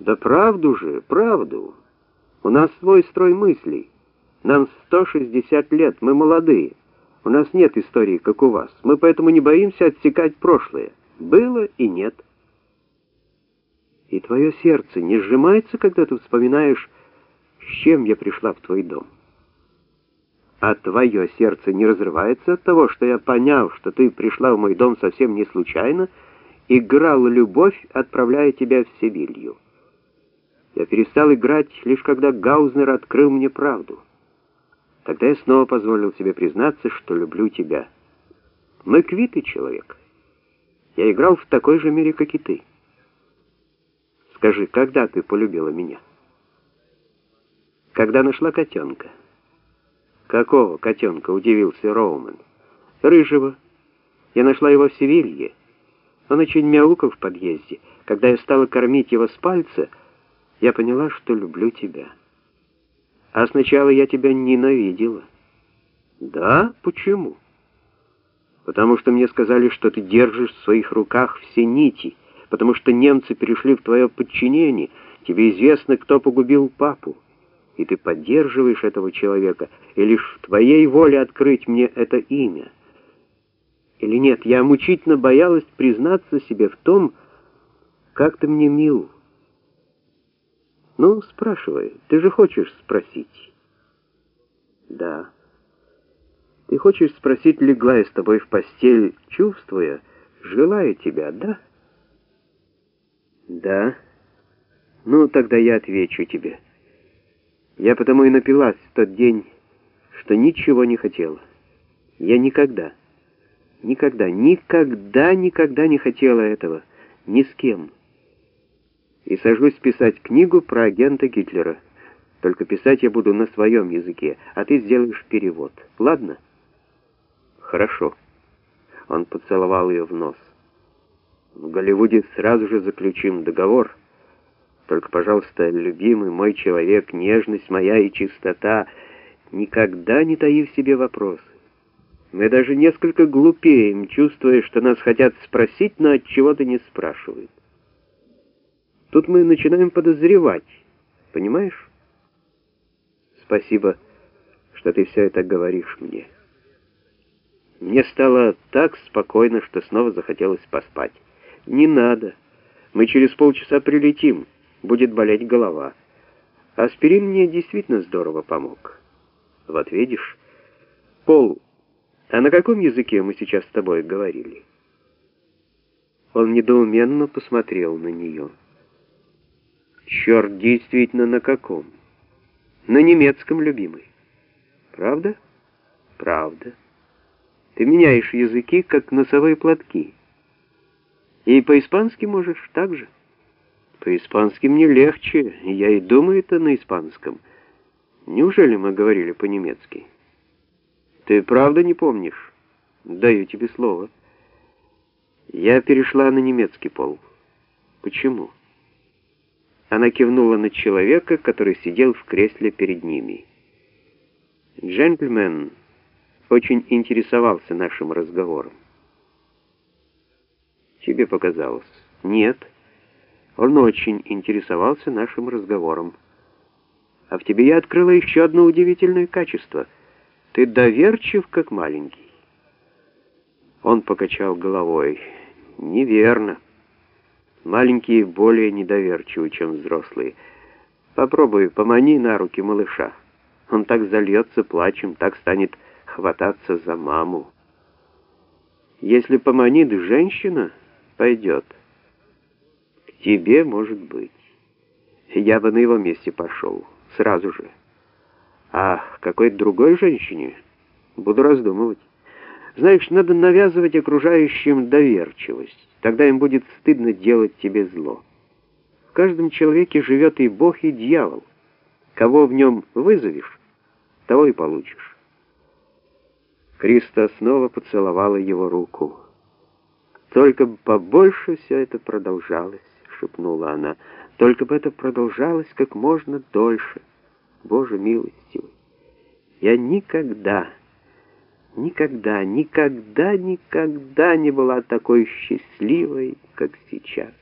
Да правду же, правду. У нас свой строй мыслей. Нам 160 лет, мы молодые. У нас нет истории, как у вас. Мы поэтому не боимся отсекать прошлое. Было и нет. И твое сердце не сжимается, когда ты вспоминаешь, с чем я пришла в твой дом. А твое сердце не разрывается от того, что я, поняв, что ты пришла в мой дом совсем не случайно, играл любовь, отправляя тебя в Севилью. Я перестал играть, лишь когда Гаузнер открыл мне правду. Тогда я снова позволил себе признаться, что люблю тебя. Мы квиты, человек. Я играл в такой же мире, как и ты. Скажи, когда ты полюбила меня? Когда нашла котенка? Какого котенка, удивился Роуман. Рыжего. Я нашла его в Севилье. Он очень мяукал в подъезде. Когда я стала кормить его с пальца, я поняла, что люблю тебя. А сначала я тебя ненавидела. Да? Почему? Потому что мне сказали, что ты держишь в своих руках все нити, потому что немцы перешли в твое подчинение, тебе известно, кто погубил папу, и ты поддерживаешь этого человека, и лишь в твоей воле открыть мне это имя. Или нет, я мучительно боялась признаться себе в том, как ты мне мил, ну, спрашивай, ты же хочешь спросить? Да. Ты хочешь спросить, легла я с тобой в постель, чувствуя, желая тебя, да? Да. Ну, тогда я отвечу тебе. Я потому и напилась в тот день, что ничего не хотела. Я никогда, никогда, никогда, никогда не хотела этого. Ни с кем и сажусь писать книгу про агента Гитлера. Только писать я буду на своем языке, а ты сделаешь перевод. Ладно? Хорошо. Он поцеловал ее в нос. В Голливуде сразу же заключим договор. Только, пожалуйста, любимый мой человек, нежность моя и чистота, никогда не таи в себе вопросы. Мы даже несколько глупеем, чувствуя, что нас хотят спросить, но от чего-то не спрашивают. Тут мы начинаем подозревать, понимаешь? Спасибо, что ты все это говоришь мне. Мне стало так спокойно, что снова захотелось поспать. Не надо. Мы через полчаса прилетим. Будет болеть голова. Аспирин мне действительно здорово помог. Вот видишь. Пол, а на каком языке мы сейчас с тобой говорили? Он недоуменно посмотрел на нее. Черт, действительно, на каком? На немецком, любимый. Правда? Правда. Ты меняешь языки, как носовые платки. И по-испански можешь так же. По-испански мне легче, я и думаю это на испанском. Неужели мы говорили по-немецки? Ты правда не помнишь? Даю тебе слово. Я перешла на немецкий пол. Почему? Она кивнула на человека, который сидел в кресле перед ними. Джентльмен очень интересовался нашим разговором. Тебе показалось? Нет. Он очень интересовался нашим разговором. А в тебе я открыла еще одно удивительное качество. Ты доверчив, как маленький. Он покачал головой. Неверно. Маленькие более недоверчивы, чем взрослые. Попробуй, помани на руки малыша. Он так зальется плачем, так станет хвататься за маму. Если поманит женщина, пойдет. К тебе, может быть. Я бы на его месте пошел, сразу же. А какой-то другой женщине буду раздумывать. Знаешь, надо навязывать окружающим доверчивость. Тогда им будет стыдно делать тебе зло. В каждом человеке живет и Бог, и дьявол. Кого в нем вызовешь, того и получишь. Криста снова поцеловала его руку. «Только бы побольше все это продолжалось», — шепнула она. «Только бы это продолжалось как можно дольше. Боже милостивый, я никогда...» Никогда, никогда, никогда не была такой счастливой, как сейчас.